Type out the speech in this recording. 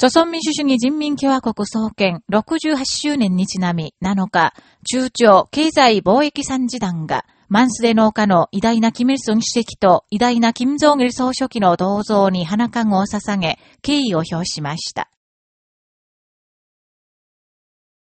朝鮮民主主義人民共和国創建68周年にちなみ7日、中朝経済貿易参事団が、マンスデ農家の偉大なキム・イルソン主席と偉大なキム・ジョン・イル総書記の銅像に花籠を捧げ、敬意を表しました。